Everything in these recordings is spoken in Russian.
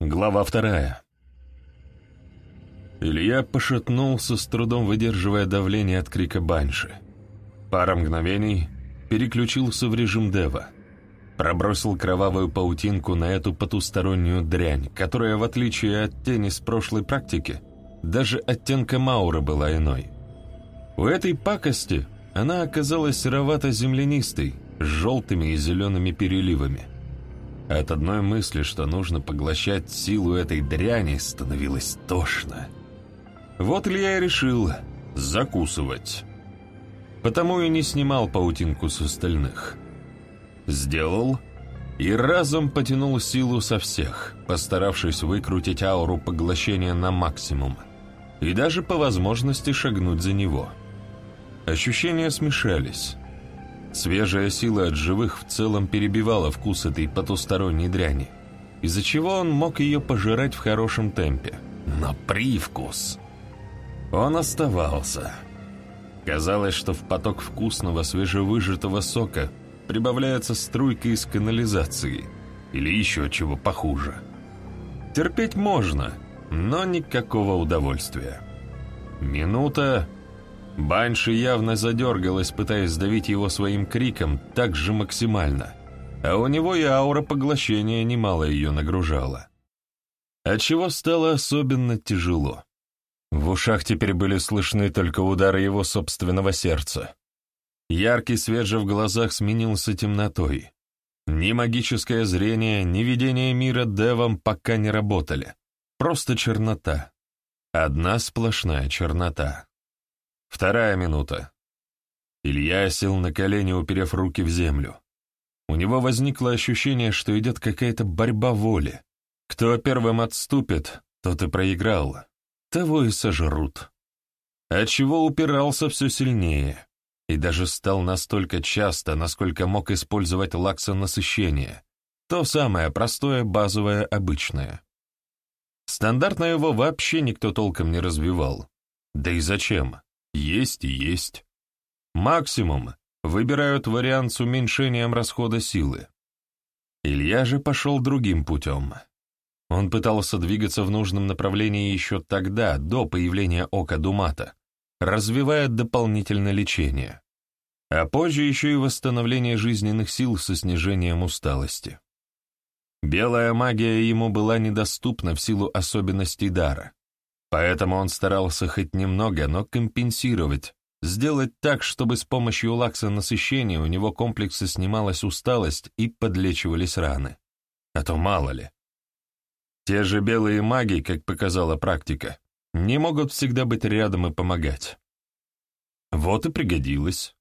Глава вторая. Илья пошатнулся, с трудом выдерживая давление от крика банши. Пара мгновений переключился в режим дева. Пробросил кровавую паутинку на эту потустороннюю дрянь, которая, в отличие от тени с прошлой практики, даже оттенка Маура была иной. У этой пакости она оказалась серовато-землянистой, с желтыми и зелеными переливами – от одной мысли, что нужно поглощать силу этой дряни, становилось тошно. Вот Илья и решил закусывать. Потому и не снимал паутинку с остальных. Сделал и разом потянул силу со всех, постаравшись выкрутить ауру поглощения на максимум и даже по возможности шагнуть за него. Ощущения смешались. Свежая сила от живых в целом перебивала вкус этой потусторонней дряни, из-за чего он мог ее пожирать в хорошем темпе. Но привкус... Он оставался. Казалось, что в поток вкусного свежевыжатого сока прибавляется струйка из канализации или еще чего похуже. Терпеть можно, но никакого удовольствия. Минута, Банши явно задергалась, пытаясь сдавить его своим криком так же максимально, а у него и аура поглощения немало ее нагружала. Отчего стало особенно тяжело. В ушах теперь были слышны только удары его собственного сердца. Яркий свет же в глазах сменился темнотой. Ни магическое зрение, ни видение мира девом пока не работали. Просто чернота. Одна сплошная чернота. Вторая минута. Илья сел на колени, уперев руки в землю. У него возникло ощущение, что идет какая-то борьба воли. Кто первым отступит, тот и проиграл. Того и сожрут. Отчего упирался все сильнее. И даже стал настолько часто, насколько мог использовать лакса насыщение. То самое простое, базовое, обычное. Стандартно его вообще никто толком не развивал. Да и зачем? Есть и есть. Максимум выбирают вариант с уменьшением расхода силы. Илья же пошел другим путем. Он пытался двигаться в нужном направлении еще тогда, до появления ока Думата, развивая дополнительное лечение, а позже еще и восстановление жизненных сил со снижением усталости. Белая магия ему была недоступна в силу особенностей дара. Поэтому он старался хоть немного, но компенсировать, сделать так, чтобы с помощью лакса насыщения у него комплексы снималась усталость и подлечивались раны. А то мало ли. Те же белые маги, как показала практика, не могут всегда быть рядом и помогать. Вот и пригодилось.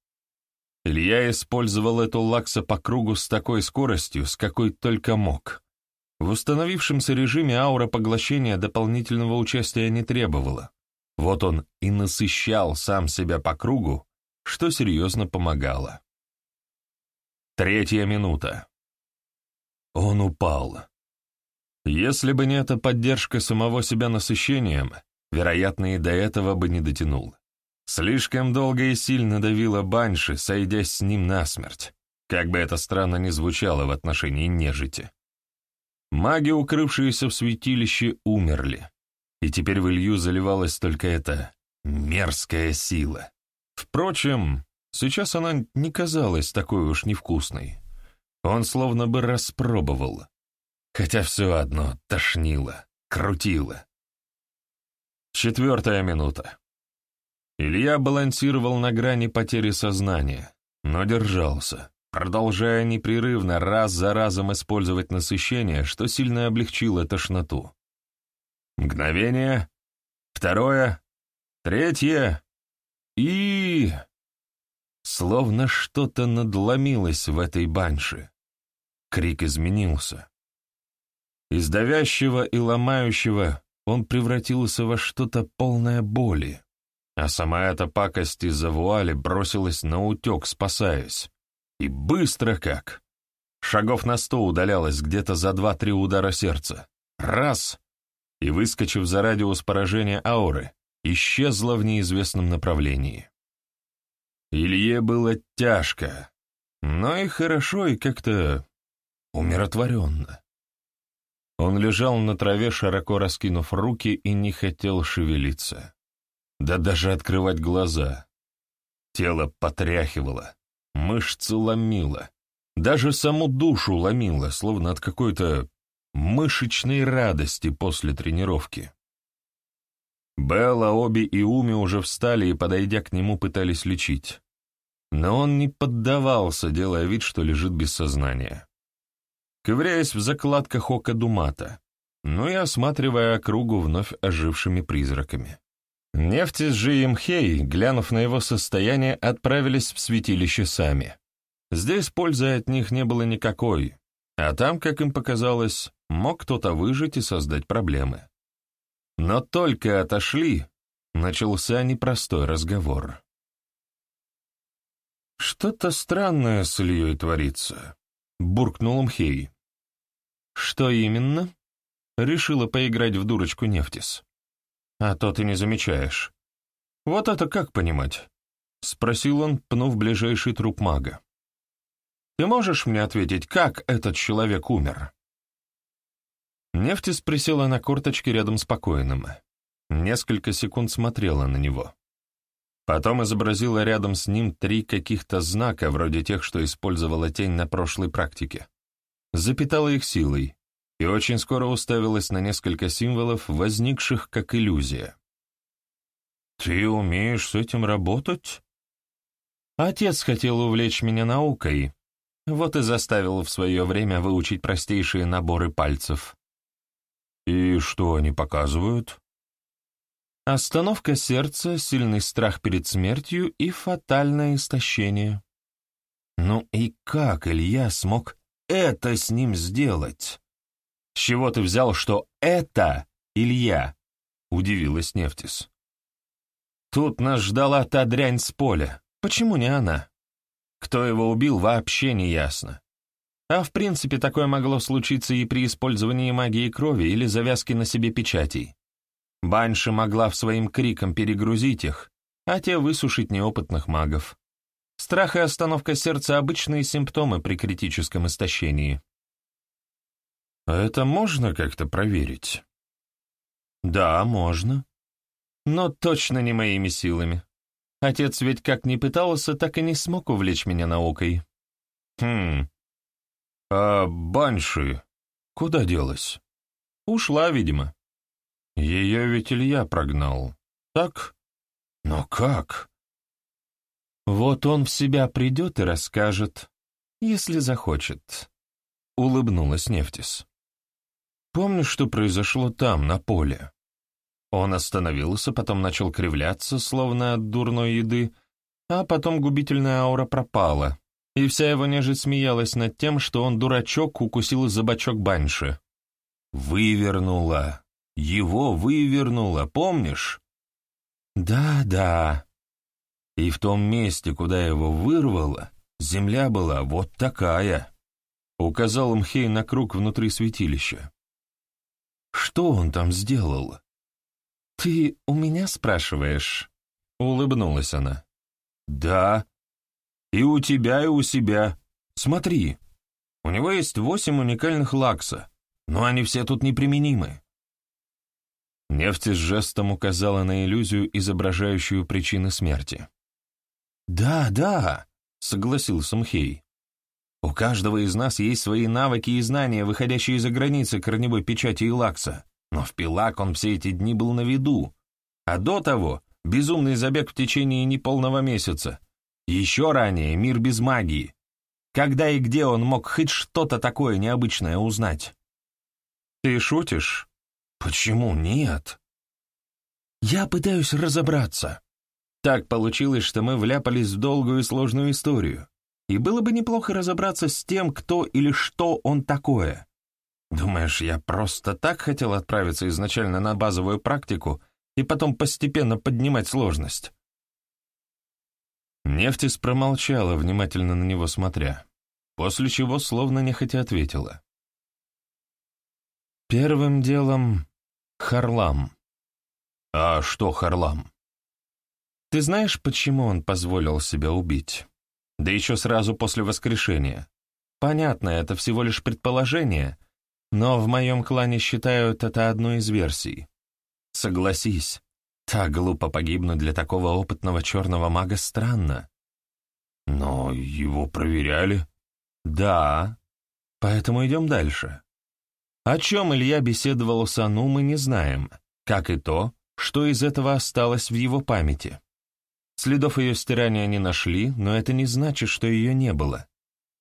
Илья использовал эту лакса по кругу с такой скоростью, с какой только мог. В установившемся режиме аура поглощения дополнительного участия не требовала. Вот он и насыщал сам себя по кругу, что серьезно помогало. Третья минута. Он упал. Если бы не эта поддержка самого себя насыщением, вероятно, и до этого бы не дотянул. Слишком долго и сильно давила Банши, сойдясь с ним насмерть, как бы это странно ни звучало в отношении нежити. Маги, укрывшиеся в святилище, умерли, и теперь в Илью заливалась только эта мерзкая сила. Впрочем, сейчас она не казалась такой уж невкусной. Он словно бы распробовал, хотя все одно тошнило, крутило. Четвертая минута. Илья балансировал на грани потери сознания, но держался продолжая непрерывно раз за разом использовать насыщение, что сильно облегчило тошноту. Мгновение, второе, третье и... Словно что-то надломилось в этой банше. Крик изменился. Из давящего и ломающего он превратился во что-то полное боли, а сама эта пакость из-за вуали бросилась на утек, спасаясь. И быстро как! Шагов на сто удалялась где-то за два-три удара сердца. Раз! И, выскочив за радиус поражения ауры, исчезла в неизвестном направлении. Илье было тяжко, но и хорошо, и как-то умиротворенно. Он лежал на траве, широко раскинув руки, и не хотел шевелиться. Да даже открывать глаза. Тело потряхивало, мышцы ломило, даже саму душу ломило, словно от какой-то мышечной радости после тренировки. Белла, Оби и Уми уже встали и, подойдя к нему, пытались лечить. Но он не поддавался, делая вид, что лежит без сознания. Ковыряясь в закладках ока Думата, ну и осматривая округу вновь ожившими призраками. Нефти с Жием Хей, глянув на его состояние, отправились в святилище сами. Здесь пользы от них не было никакой, а там, как им показалось, мог кто-то выжить и создать проблемы. Но только отошли, начался непростой разговор. «Что-то странное с Ильей творится», — буркнул Мхей. «Что именно?» — решила поиграть в дурочку Нефтис. «А то ты не замечаешь». «Вот это как понимать?» — спросил он, пнув ближайший труп мага. «Ты можешь мне ответить, как этот человек умер?» Нефтис присела на корточки рядом с покойным. Несколько секунд смотрела на него. Потом изобразила рядом с ним три каких-то знака, вроде тех, что использовала тень на прошлой практике. Запитала их силой и очень скоро уставилась на несколько символов, возникших как иллюзия. «Ты умеешь с этим работать?» Отец хотел увлечь меня наукой, вот и заставил в свое время выучить простейшие наборы пальцев. «И что они показывают?» Остановка сердца, сильный страх перед смертью и фатальное истощение. Ну и как Илья смог это с ним сделать? С чего ты взял, что это Илья? Удивилась Нефтис. Тут нас ждала та дрянь с поля. Почему не она? Кто его убил, вообще не ясно. А в принципе такое могло случиться и при использовании магии крови или завязки на себе печатей. Банши могла в своим криком перегрузить их, а те высушить неопытных магов. Страх и остановка сердца — обычные симптомы при критическом истощении. А это можно как-то проверить? Да, можно. Но точно не моими силами. Отец ведь как ни пытался, так и не смог увлечь меня наукой. Хм. А Банши куда делась? Ушла, видимо. Ее ведь Илья прогнал. Так? Но как? Вот он в себя придет и расскажет, если захочет. Улыбнулась Нефтис. Помнишь, что произошло там, на поле? Он остановился, потом начал кривляться, словно от дурной еды, а потом губительная аура пропала, и вся его нежить смеялась над тем, что он, дурачок, укусил за бочок баньши. «Вывернула», его вывернуло, помнишь? Да, да. И в том месте, куда его вырвало, земля была вот такая. Указал Мхей на круг внутри святилища. Что он там сделал? Ты у меня спрашиваешь? Улыбнулась она. Да. И у тебя, и у себя. Смотри, у него есть восемь уникальных лакса, но они все тут неприменимы. Нефть с жестом указала на иллюзию, изображающую причины смерти. «Да, да», — согласился Мхей. «У каждого из нас есть свои навыки и знания, выходящие за границы корневой печати и лакса, но в Пилак он все эти дни был на виду, а до того — безумный забег в течение неполного месяца, еще ранее — мир без магии. Когда и где он мог хоть что-то такое необычное узнать?» «Ты шутишь?» Почему нет? Я пытаюсь разобраться. Так получилось, что мы вляпались в долгую и сложную историю. И было бы неплохо разобраться с тем, кто или что он такое. Думаешь, я просто так хотел отправиться изначально на базовую практику и потом постепенно поднимать сложность? Нефтис промолчала, внимательно на него смотря, после чего словно нехотя ответила. Первым делом Харлам. А что Харлам? Ты знаешь, почему он позволил себя убить? Да еще сразу после воскрешения. Понятно, это всего лишь предположение, Но в моем клане считают это одной из версий. Согласись, так глупо погибнуть для такого опытного черного мага странно. Но его проверяли? Да, поэтому идем дальше. О чем Илья беседовал с Ану, мы не знаем, как и то, что из этого осталось в его памяти. Следов ее стирания не нашли, но это не значит, что ее не было.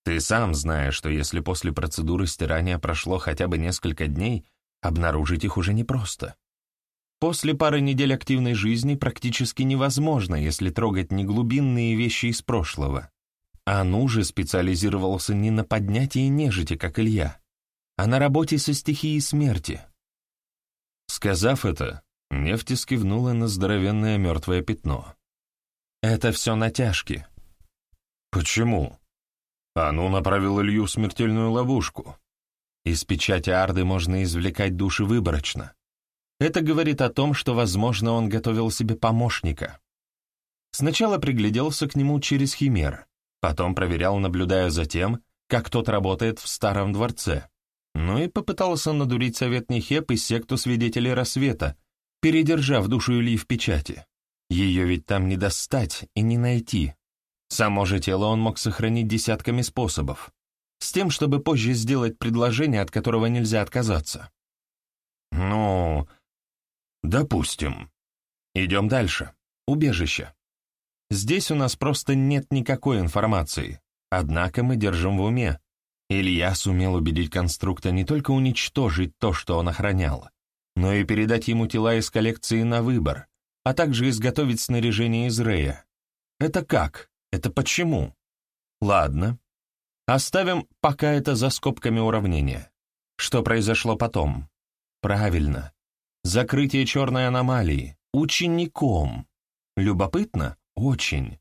Ты сам знаешь, что если после процедуры стирания прошло хотя бы несколько дней, обнаружить их уже непросто. После пары недель активной жизни практически невозможно, если трогать не глубинные вещи из прошлого. Ану же специализировался не на поднятии нежити, как Илья, а на работе со стихией смерти. Сказав это, нефть скивнула на здоровенное мертвое пятно. Это все натяжки. Почему? Ану направил Илью в смертельную ловушку. Из печати Арды можно извлекать души выборочно. Это говорит о том, что, возможно, он готовил себе помощника. Сначала пригляделся к нему через химер, потом проверял, наблюдая за тем, как тот работает в старом дворце, ну и попытался надурить совет Нехеп и секту свидетелей рассвета, передержав душу Ильи в печати. Ее ведь там не достать и не найти. Само же тело он мог сохранить десятками способов, с тем, чтобы позже сделать предложение, от которого нельзя отказаться. «Ну, допустим. Идем дальше. Убежище. Здесь у нас просто нет никакой информации, однако мы держим в уме. Илья сумел убедить конструкта не только уничтожить то, что он охранял, но и передать ему тела из коллекции на выбор, а также изготовить снаряжение из Рея. Это как? Это почему? Ладно. Оставим пока это за скобками уравнения. Что произошло потом? Правильно. Закрытие черной аномалии. Учеником. Любопытно? Очень.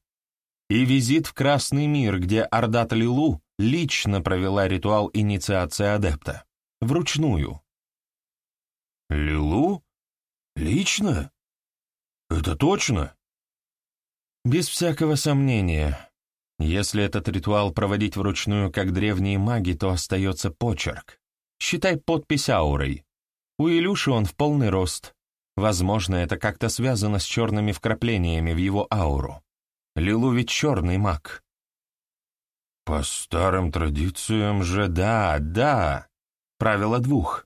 И визит в Красный мир, где Ардат Лилу лично провела ритуал инициации адепта. Вручную. Лилу? Лично? Это точно? Без всякого сомнения. Если этот ритуал проводить вручную, как древние маги, то остается почерк. Считай подпись аурой. У Илюши он в полный рост. Возможно, это как-то связано с черными вкраплениями в его ауру. Лилу ведь черный маг. По старым традициям же, да, да. Правило двух.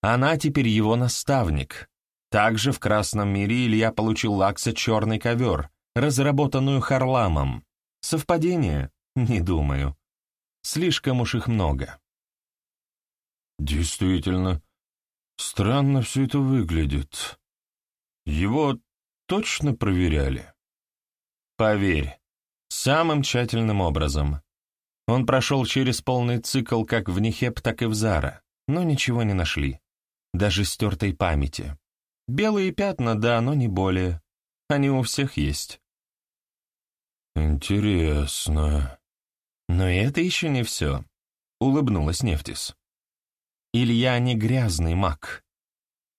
Она теперь его наставник, также в Красном мире Илья получил лакса «Черный ковер», разработанную Харламом. Совпадение? Не думаю. Слишком уж их много. Действительно, странно все это выглядит. Его точно проверяли? Поверь, самым тщательным образом. Он прошел через полный цикл как в Нихеп, так и в Зара, но ничего не нашли. Даже стертой памяти. Белые пятна, да, но не более. Они у всех есть. Интересно. Но это еще не все, — улыбнулась Нефтис. Илья не грязный маг.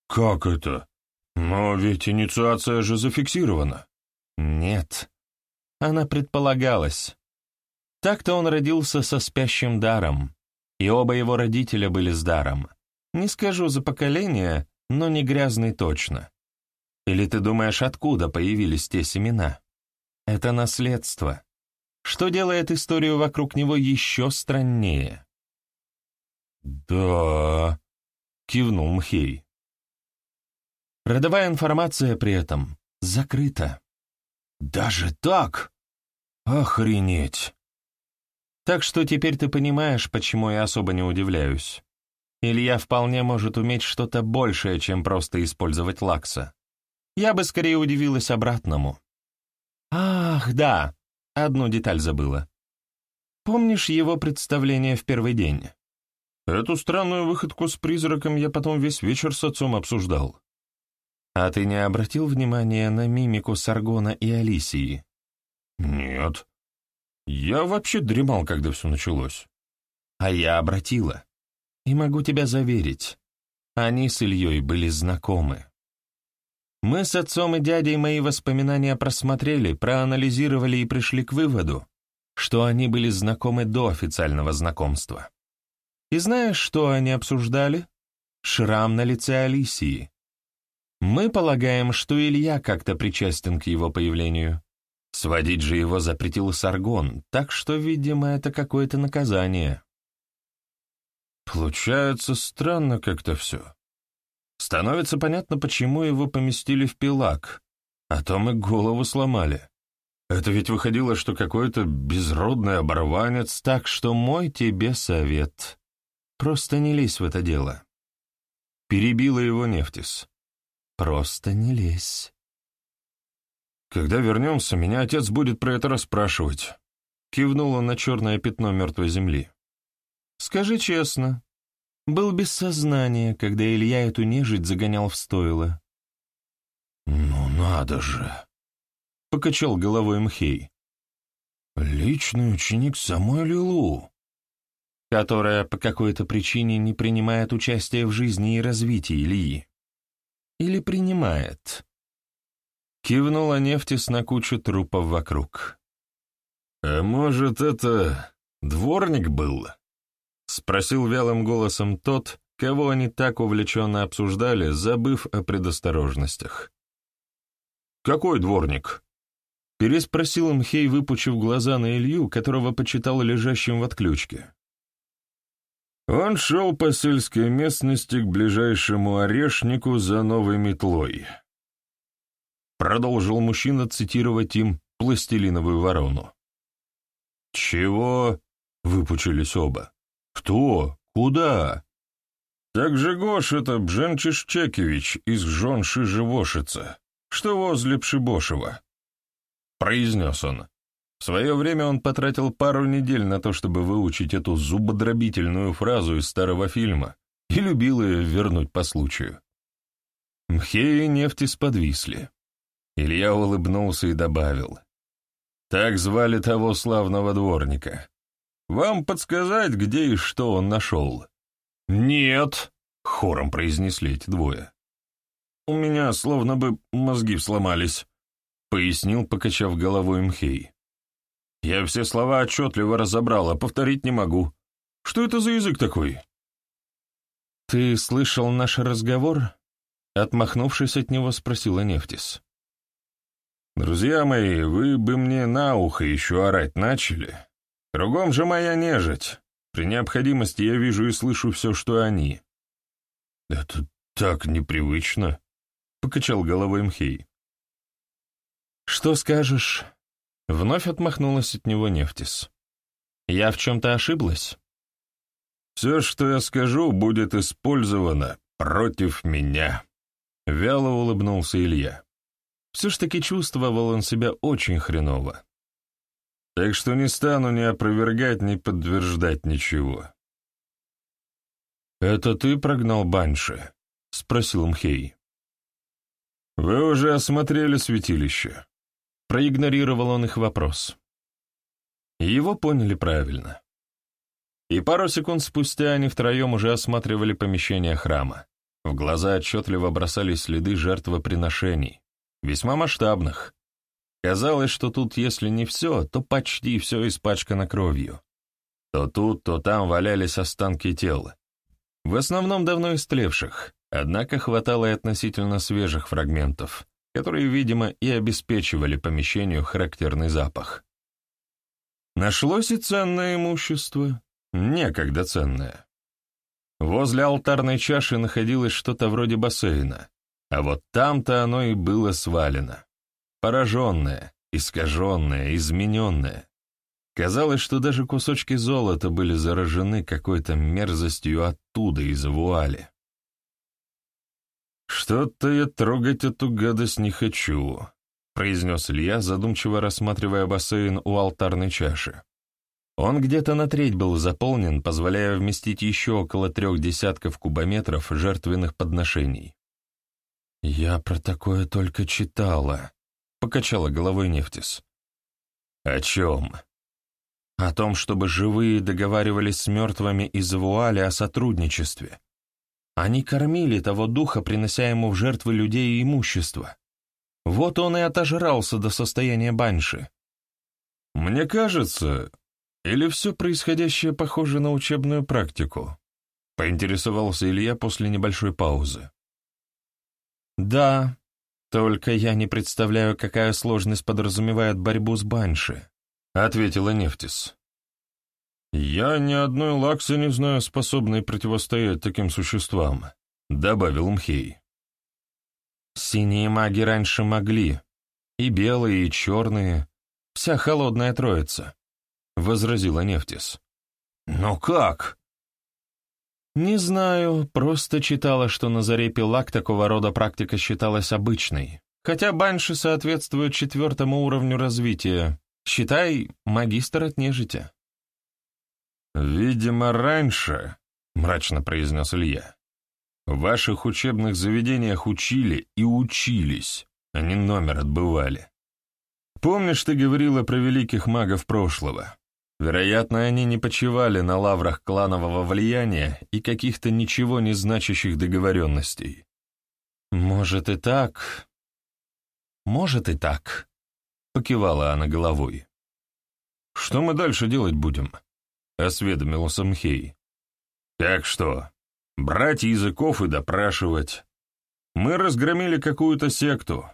Как это? Но ведь инициация же зафиксирована. Нет. Она предполагалась. Так-то он родился со спящим даром, и оба его родителя были с даром. Не скажу за поколение, но не грязный точно. Или ты думаешь, откуда появились те семена? Это наследство, что делает историю вокруг него еще страннее. «Да», — кивнул Мхей. Родовая информация при этом закрыта. «Даже так? Охренеть!» Так что теперь ты понимаешь, почему я особо не удивляюсь. Илья вполне может уметь что-то большее, чем просто использовать лакса. Я бы скорее удивилась обратному. Ах, да, одну деталь забыла. Помнишь его представление в первый день? Эту странную выходку с призраком я потом весь вечер с отцом обсуждал. А ты не обратил внимания на мимику Саргона и Алисии? Нет. Я вообще дремал, когда все началось. А я обратила. И могу тебя заверить, они с Ильей были знакомы. Мы с отцом и дядей мои воспоминания просмотрели, проанализировали и пришли к выводу, что они были знакомы до официального знакомства. И знаешь, что они обсуждали? Шрам на лице Алисии. Мы полагаем, что Илья как-то причастен к его появлению. Сводить же его запретил Саргон, так что, видимо, это какое-то наказание. Получается, странно как-то все. Становится понятно, почему его поместили в пилак, а то мы голову сломали. Это ведь выходило, что какой-то безродный оборванец, так что мой тебе совет. Просто не лезь в это дело. Перебила его Нефтис. Просто не лезь. Когда вернемся, меня отец будет про это расспрашивать. Кивнула на черное пятно мертвой земли. Скажи честно, был без сознания, когда Илья эту нежить загонял в стойло. «Ну надо же!» — покачал головой Мхей. «Личный ученик самой Лилу, которая по какой-то причине не принимает участие в жизни и развитии Ильи. Или принимает?» Кивнула Нефтис на кучу трупов вокруг. «А может, это дворник был?» — спросил вялым голосом тот, кого они так увлеченно обсуждали, забыв о предосторожностях. «Какой дворник?» — переспросил Мхей, выпучив глаза на Илью, которого почитал лежащим в отключке. Он шел по сельской местности к ближайшему орешнику за новой метлой. Продолжил мужчина цитировать им пластилиновую ворону. «Чего?» — выпучились оба. «Кто? Куда?» «Так же Гош это Бженчишчекевич из Жонши Живошица, что возле Пшибошева», — произнес он. В свое время он потратил пару недель на то, чтобы выучить эту зубодробительную фразу из старого фильма и любил ее вернуть по случаю. Мхеи и нефти сподвисли. Илья улыбнулся и добавил. «Так звали того славного дворника. Вам подсказать, где и что он нашел?» «Нет», — хором произнесли эти двое. «У меня словно бы мозги сломались», — пояснил, покачав головой Мхей. «Я все слова отчетливо разобрал, а повторить не могу. Что это за язык такой?» «Ты слышал наш разговор?» Отмахнувшись от него, спросила Нефтис. «Друзья мои, вы бы мне на ухо еще орать начали, Кругом же моя нежить. При необходимости я вижу и слышу все, что они. Это так непривычно, — покачал головой Мхей. Что скажешь? Вновь отмахнулась от него Нефтис. Я в чем-то ошиблась? Все, что я скажу, будет использовано против меня. Вяло улыбнулся Илья. Все ж таки чувствовал он себя очень хреново. Так что не стану ни опровергать, ни подтверждать ничего. «Это ты прогнал Банши?» — спросил Мхей. «Вы уже осмотрели святилище?» Проигнорировал он их вопрос. Его поняли правильно. И пару секунд спустя они втроем уже осматривали помещение храма. В глаза отчетливо бросались следы жертвоприношений, весьма масштабных, Казалось, что тут, если не все, то почти все испачкано кровью. То тут, то там валялись останки тел. В основном давно истлевших, однако хватало и относительно свежих фрагментов, которые, видимо, и обеспечивали помещению характерный запах. Нашлось и ценное имущество, некогда ценное. Возле алтарной чаши находилось что-то вроде бассейна, а вот там-то оно и было свалено пораженная, искаженная, измененная. Казалось, что даже кусочки золота были заражены какой-то мерзостью оттуда, из вуали. «Что-то я трогать эту гадость не хочу», — произнес Илья, задумчиво рассматривая бассейн у алтарной чаши. Он где-то на треть был заполнен, позволяя вместить еще около трех десятков кубометров жертвенных подношений. «Я про такое только читала», — покачала головой Нефтис. «О чем?» «О том, чтобы живые договаривались с мертвыми из вуали о сотрудничестве. Они кормили того духа, принося ему в жертвы людей и имущество. Вот он и отожрался до состояния банши». «Мне кажется, Или все происходящее похоже на учебную практику? Поинтересовался Илья после небольшой паузы. Да, только я не представляю, какая сложность подразумевает борьбу с Банши, ответила Нефтис. Я ни одной лаксы не знаю, способной противостоять таким существам, добавил Мхей. Синие маги раньше могли, и белые, и черные, вся холодная троица. — возразила Нефтис. «Но как?» «Не знаю, просто читала, что на заре Пилак такого рода практика считалась обычной, хотя банши соответствуют четвертому уровню развития. Считай, магистр от нежити». «Видимо, раньше», — мрачно произнес Илья, — «в ваших учебных заведениях учили и учились, а не номер отбывали. Помнишь, ты говорила про великих магов прошлого? Вероятно, они не почивали на лаврах кланового влияния и каких-то ничего не значащих договоренностей. «Может и так. Может и так», — покивала она головой. «Что мы дальше делать будем?» — осведомился Мхей. «Как что? Брать языков и допрашивать. Мы разгромили какую-то секту.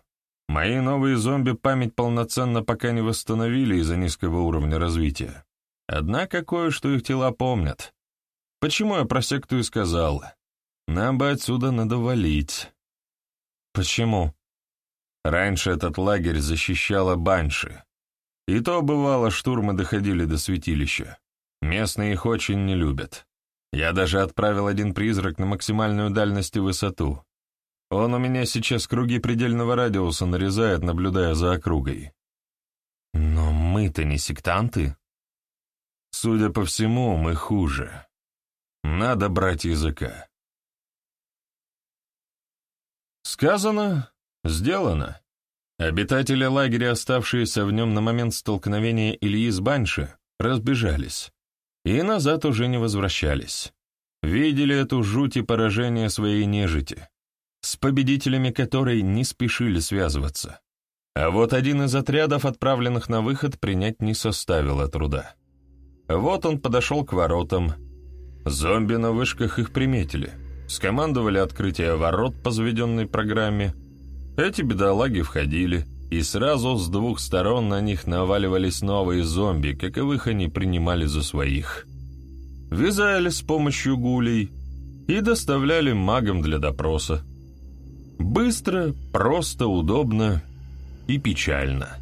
Мои новые зомби память полноценно пока не восстановили из-за низкого уровня развития. Однако кое-что их тела помнят. Почему я про секту и сказал? Нам бы отсюда надо валить. Почему? Раньше этот лагерь защищала Банши. И то бывало, штурмы доходили до святилища. Местные их очень не любят. Я даже отправил один призрак на максимальную дальность и высоту. Он у меня сейчас круги предельного радиуса нарезает, наблюдая за округой. Но мы-то не сектанты. Судя по всему, мы хуже. Надо брать языка. Сказано, сделано. Обитатели лагеря, оставшиеся в нем на момент столкновения Ильи с Банши, разбежались и назад уже не возвращались. Видели эту жуть и поражение своей нежити, с победителями которой не спешили связываться. А вот один из отрядов, отправленных на выход, принять не составило труда. Вот он подошел к воротам. Зомби на вышках их приметили. Скомандовали открытие ворот по заведенной программе. Эти бедолаги входили, и сразу с двух сторон на них наваливались новые зомби, каковых они принимали за своих. Вязали с помощью гулей и доставляли магам для допроса. Быстро, просто, удобно и печально.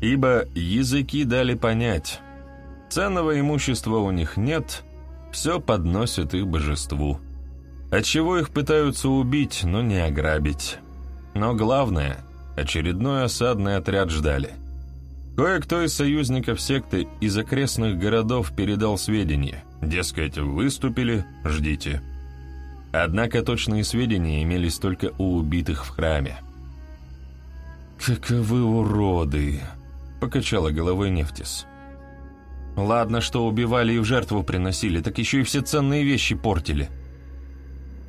Ибо языки дали понять, Ценного имущества у них нет, все подносят их божеству. Отчего их пытаются убить, но не ограбить. Но главное, очередной осадный отряд ждали. Кое-кто из союзников секты из окрестных городов передал сведения, дескать, выступили, ждите. Однако точные сведения имелись только у убитых в храме. «Каковы уроды!» — покачала головой Нефтис. Ладно, что убивали и в жертву приносили, так еще и все ценные вещи портили.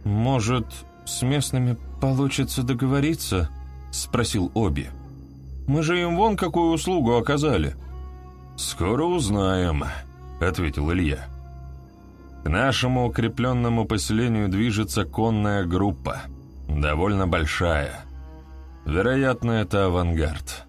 «Может, с местными получится договориться?» — спросил Оби. «Мы же им вон какую услугу оказали». «Скоро узнаем», — ответил Илья. «К нашему укрепленному поселению движется конная группа, довольно большая. Вероятно, это авангард».